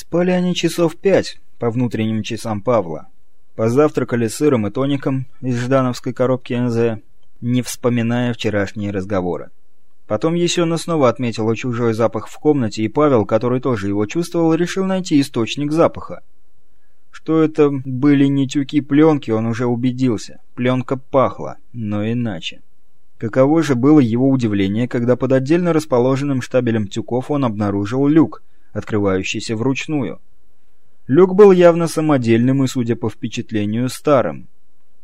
Спали они часов пять, по внутренним часам Павла. Позавтракали сыром и тоником из ждановской коробки НЗ, не вспоминая вчерашние разговоры. Потом Есена снова отметила чужой запах в комнате, и Павел, который тоже его чувствовал, решил найти источник запаха. Что это были не тюки пленки, он уже убедился. Пленка пахла, но иначе. Каково же было его удивление, когда под отдельно расположенным штабелем тюков он обнаружил люк, открывающийся вручную. Люк был явно самодельным и, судя по впечатлению, старым.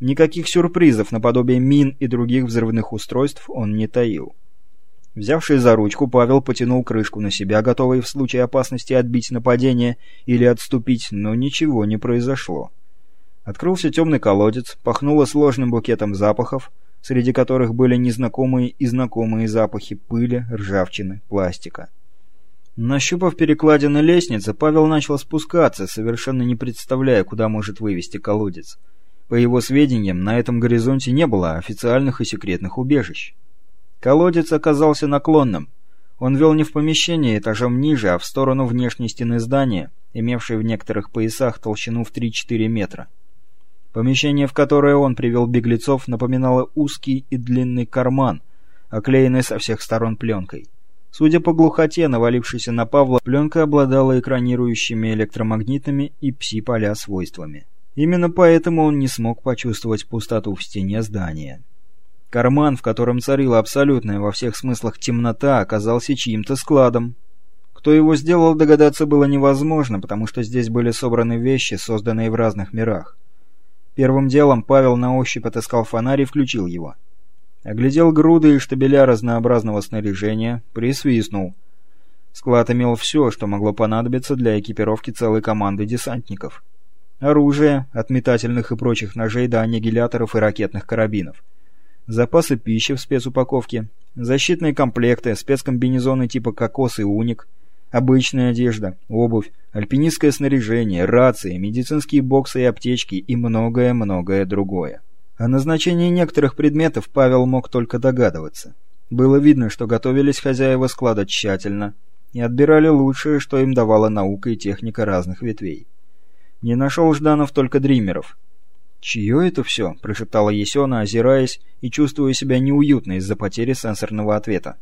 Никаких сюрпризов наподобие мин и других взрывных устройств он не таил. Взявший за ручку, Павел потянул крышку на себя, готовый в случае опасности отбить нападение или отступить, но ничего не произошло. Открылся темный колодец, пахнуло сложным букетом запахов, среди которых были незнакомые и знакомые запахи пыли, ржавчины, пластика. Нащупав перекладины лестницы, Павел начал спускаться, совершенно не представляя, куда может вывести колодец. По его сведениям, на этом горизонте не было официальных и секретных убежищ. Колодец оказался наклонным. Он вел не в помещение этажом ниже, а в сторону внешней стены здания, имевшей в некоторых поясах толщину в 3-4 метра. Помещение, в которое он привел беглецов, напоминало узкий и длинный карман, оклеенный со всех сторон пленкой. Судя по глухоте, навалившейся на Павла, пленка обладала экранирующими электромагнитными и пси-поля свойствами. Именно поэтому он не смог почувствовать пустоту в стене здания. Карман, в котором царила абсолютная во всех смыслах темнота, оказался чьим-то складом. Кто его сделал, догадаться было невозможно, потому что здесь были собраны вещи, созданные в разных мирах. Первым делом Павел на ощупь отыскал фонарь и включил его. Оглядел груды и штабеля разнообразного снаряжения, присвистнул. Склад имел все, что могло понадобиться для экипировки целой команды десантников. Оружие, от метательных и прочих ножей до аннигиляторов и ракетных карабинов. Запасы пищи в спецупаковке, защитные комплекты, спецкомбинезоны типа «Кокос» и «Уник», обычная одежда, обувь, альпинистское снаряжение, рации, медицинские боксы и аптечки и многое-многое другое. О назначении некоторых предметов Павел мог только догадываться. Было видно, что готовились хозяева склада тщательно и отбирали лучшее, что им давала наука и техника разных ветвей. Не нашел Жданов только дримеров. «Чье это все?» – прошептала Есена, озираясь и чувствуя себя неуютно из-за потери сенсорного ответа.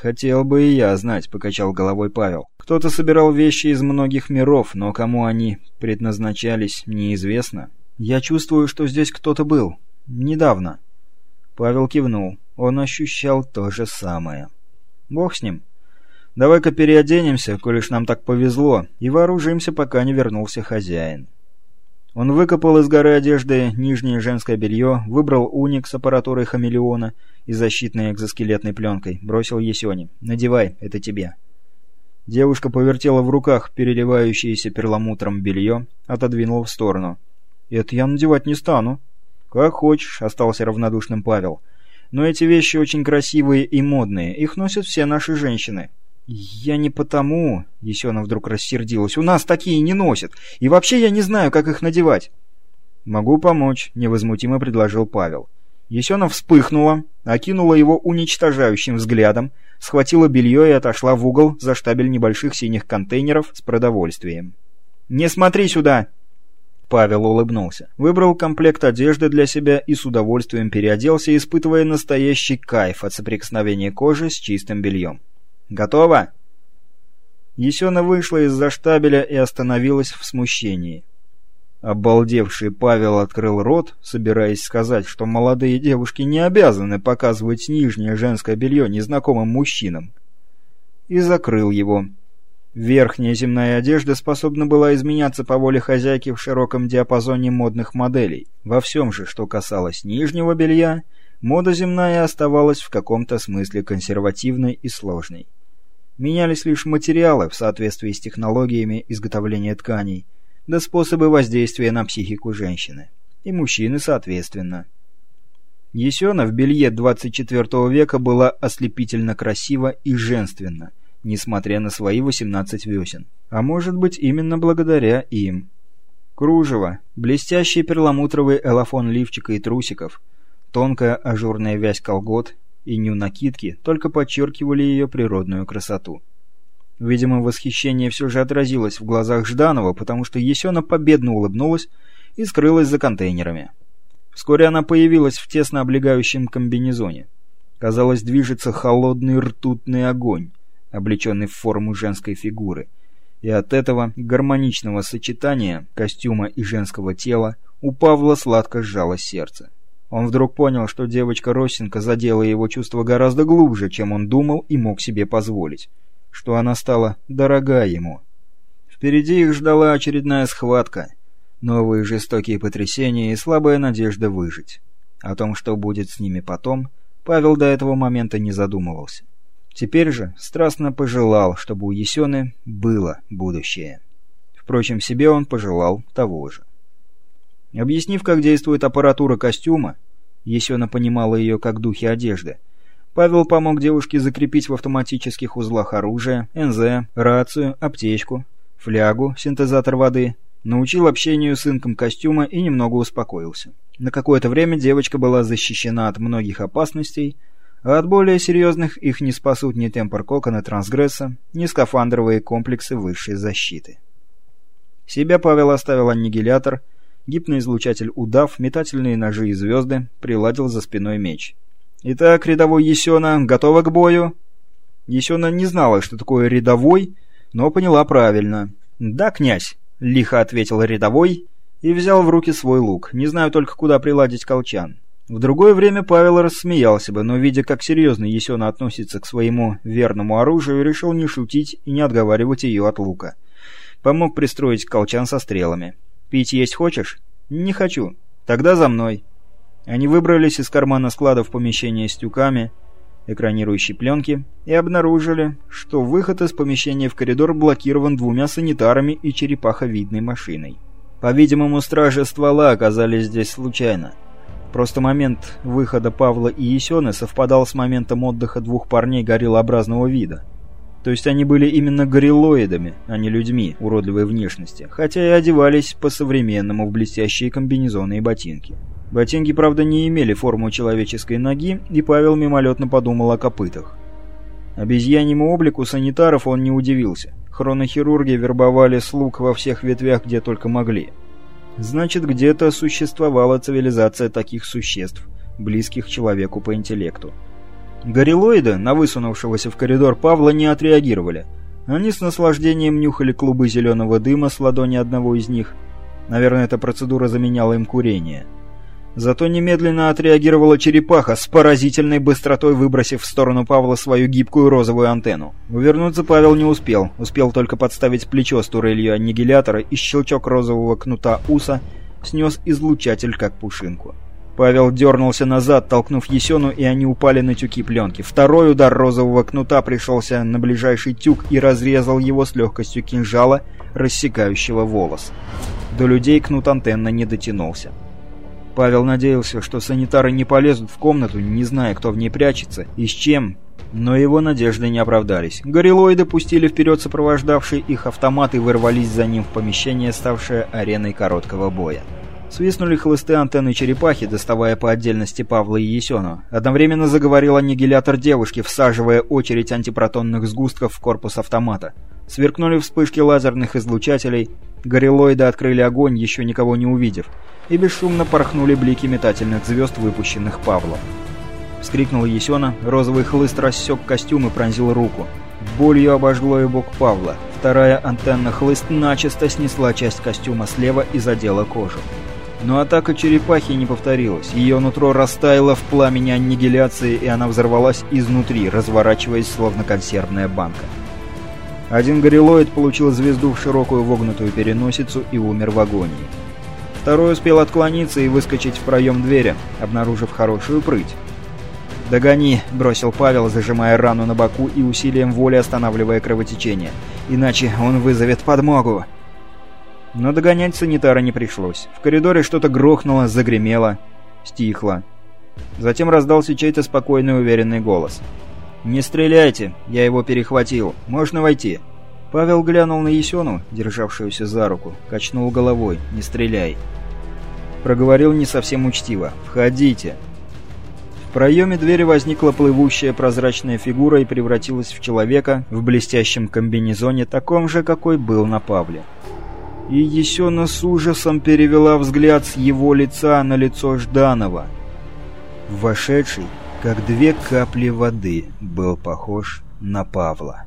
«Хотел бы и я знать», — покачал головой Павел. «Кто-то собирал вещи из многих миров, но кому они предназначались, неизвестно. «Я чувствую, что здесь кто-то был. Недавно». Павел кивнул. Он ощущал то же самое. «Бог с ним. Давай-ка переоденемся, коли ж нам так повезло, и вооружимся, пока не вернулся хозяин». Он выкопал из горы одежды нижнее женское белье, выбрал уник с аппаратурой хамелеона и защитной экзоскелетной пленкой, бросил Есёне. «Надевай, это тебе». Девушка повертела в руках переливающееся перламутром белье, отодвинула в сторону. «Это я надевать не стану». «Как хочешь», — остался равнодушным Павел. «Но эти вещи очень красивые и модные. Их носят все наши женщины». «Я не потому...» — Есена вдруг рассердилась. «У нас такие не носят. И вообще я не знаю, как их надевать». «Могу помочь», — невозмутимо предложил Павел. Есена вспыхнула, окинула его уничтожающим взглядом, схватила белье и отошла в угол за штабель небольших синих контейнеров с продовольствием. «Не смотри сюда!» Павел улыбнулся. Выбрал комплект одежды для себя и с удовольствием переоделся, испытывая настоящий кайф от соприкосновения кожи с чистым бельем. «Готово?» Есена вышла из-за штабеля и остановилась в смущении. Обалдевший Павел открыл рот, собираясь сказать, что молодые девушки не обязаны показывать нижнее женское белье незнакомым мужчинам. И закрыл его. Верхняя земная одежда способна была изменяться по воле хозяйки в широком диапазоне модных моделей. Во всем же, что касалось нижнего белья, мода земная оставалась в каком-то смысле консервативной и сложной. Менялись лишь материалы в соответствии с технологиями изготовления тканей, да способы воздействия на психику женщины. И мужчины соответственно. Есена в белье 24 века была ослепительно красива и женственна – несмотря на свои 18 весен. А может быть, именно благодаря им. Кружево, блестящий перламутровый элафон лифчика и трусиков, тонкая ажурная вязь колгот и ню накидки только подчеркивали ее природную красоту. Видимо, восхищение все же отразилось в глазах Жданова, потому что Есена победно улыбнулась и скрылась за контейнерами. Вскоре она появилась в тесно облегающем комбинезоне. Казалось, движется холодный ртутный огонь, облеченный в форму женской фигуры. И от этого гармоничного сочетания костюма и женского тела у Павла сладко сжалось сердце. Он вдруг понял, что девочка Росенко задела его чувства гораздо глубже, чем он думал и мог себе позволить. Что она стала дорога ему. Впереди их ждала очередная схватка, новые жестокие потрясения и слабая надежда выжить. О том, что будет с ними потом, Павел до этого момента не задумывался. Теперь же страстно пожелал, чтобы у Есены было будущее. Впрочем, себе он пожелал того же. Объяснив, как действует аппаратура костюма, Есена понимала ее как духи одежды, Павел помог девушке закрепить в автоматических узлах оружие, НЗ, рацию, аптечку, флягу, синтезатор воды, научил общению с инком костюма и немного успокоился. На какое-то время девочка была защищена от многих опасностей, а от более серьезных их не спасут ни темпор кокона трансгресса, ни скафандровые комплексы высшей защиты. Себя Павел оставил аннигилятор — гипноизлучатель удав, метательные ножи и звезды, приладил за спиной меч. «Итак, рядовой Есена, готова к бою?» Есена не знала, что такое рядовой, но поняла правильно. «Да, князь», — лихо ответил рядовой и взял в руки свой лук. «Не знаю только, куда приладить колчан». В другое время Павел рассмеялся бы, но, видя, как серьезно Есена относится к своему верному оружию, решил не шутить и не отговаривать ее от лука. Помог пристроить колчан со стрелами. «Пить есть хочешь?» «Не хочу. Тогда за мной». Они выбрались из кармана складов помещения с тюками, экранирующей пленки, и обнаружили, что выход из помещения в коридор блокирован двумя санитарами и черепаховидной машиной. По-видимому, стражи ствола оказались здесь случайно. Просто момент выхода Павла и Есены совпадал с моментом отдыха двух парней гориллообразного вида. То есть они были именно гориллоидами, а не людьми уродливой внешности, хотя и одевались по-современному в блестящие комбинезоны и ботинки. Ботинки, правда, не имели форму человеческой ноги, и Павел мимолетно подумал о копытах. Обезьяньему облику санитаров он не удивился. Хронохирурги вербовали слуг во всех ветвях, где только могли. Значит, где-то существовала цивилизация таких существ, близких человеку по интеллекту. Горилоиды на высунувшегося в коридор Павла не отреагировали. Они с наслаждением нюхали клубы зеленого дыма с ладони одного из них. Наверное, эта процедура заменяла им курение. Зато немедленно отреагировала черепаха, с поразительной быстротой выбросив в сторону Павла свою гибкую розовую антенну. Увернуться Павел не успел, успел только подставить плечо с турелью аннигилятора, и щелчок розового кнута уса снес излучатель как пушинку. Павел дернулся назад, толкнув Есену, и они упали на тюки пленки. Второй удар розового кнута пришелся на ближайший тюк и разрезал его с легкостью кинжала, рассекающего волос. До людей кнут антенна не дотянулся. Павел надеялся, что санитары не полезут в комнату, не зная, кто в ней прячется и с чем, но его надежды не оправдались. Горилоиды пустили вперед сопровождавшие их автоматы и вырвались за ним в помещение, ставшее ареной короткого боя. Свистнули хлысты антенны черепахи, доставая по отдельности Павла и Есену. Одновременно заговорил аннигилятор девушки, всаживая очередь антипротонных сгустков в корпус автомата. Сверкнули вспышки лазерных излучателей, горилоиды открыли огонь, еще никого не увидев, и бесшумно порхнули блики метательных звезд, выпущенных Павлом. Вскрикнула Есена, розовый хлыст рассек костюм и пронзил руку. Болью обожгло и бок Павла. Вторая антенна хлыст начисто снесла часть костюма слева и задела кожу. Но атака черепахи не повторилась. Ее нутро растаяло в пламени аннигиляции, и она взорвалась изнутри, разворачиваясь, словно консервная банка. Один горилоид получил звезду в широкую вогнутую переносицу и умер в агонии. Второй успел отклониться и выскочить в проем двери, обнаружив хорошую прыть. «Догони!» — бросил Павел, зажимая рану на боку и усилием воли останавливая кровотечение. «Иначе он вызовет подмогу!» Но догонять санитара не пришлось. В коридоре что-то грохнуло, загремело, стихло. Затем раздался чей-то спокойный уверенный голос. «Не стреляйте! Я его перехватил! Можно войти!» Павел глянул на Есену, державшуюся за руку, качнул головой «Не стреляй!» Проговорил не совсем учтиво «Входите!» проеме двери возникла плывущая прозрачная фигура и превратилась в человека в блестящем комбинезоне, таком же, какой был на Павле. И Есена с ужасом перевела взгляд с его лица на лицо Жданова. Вошедший, как две капли воды, был похож на Павла.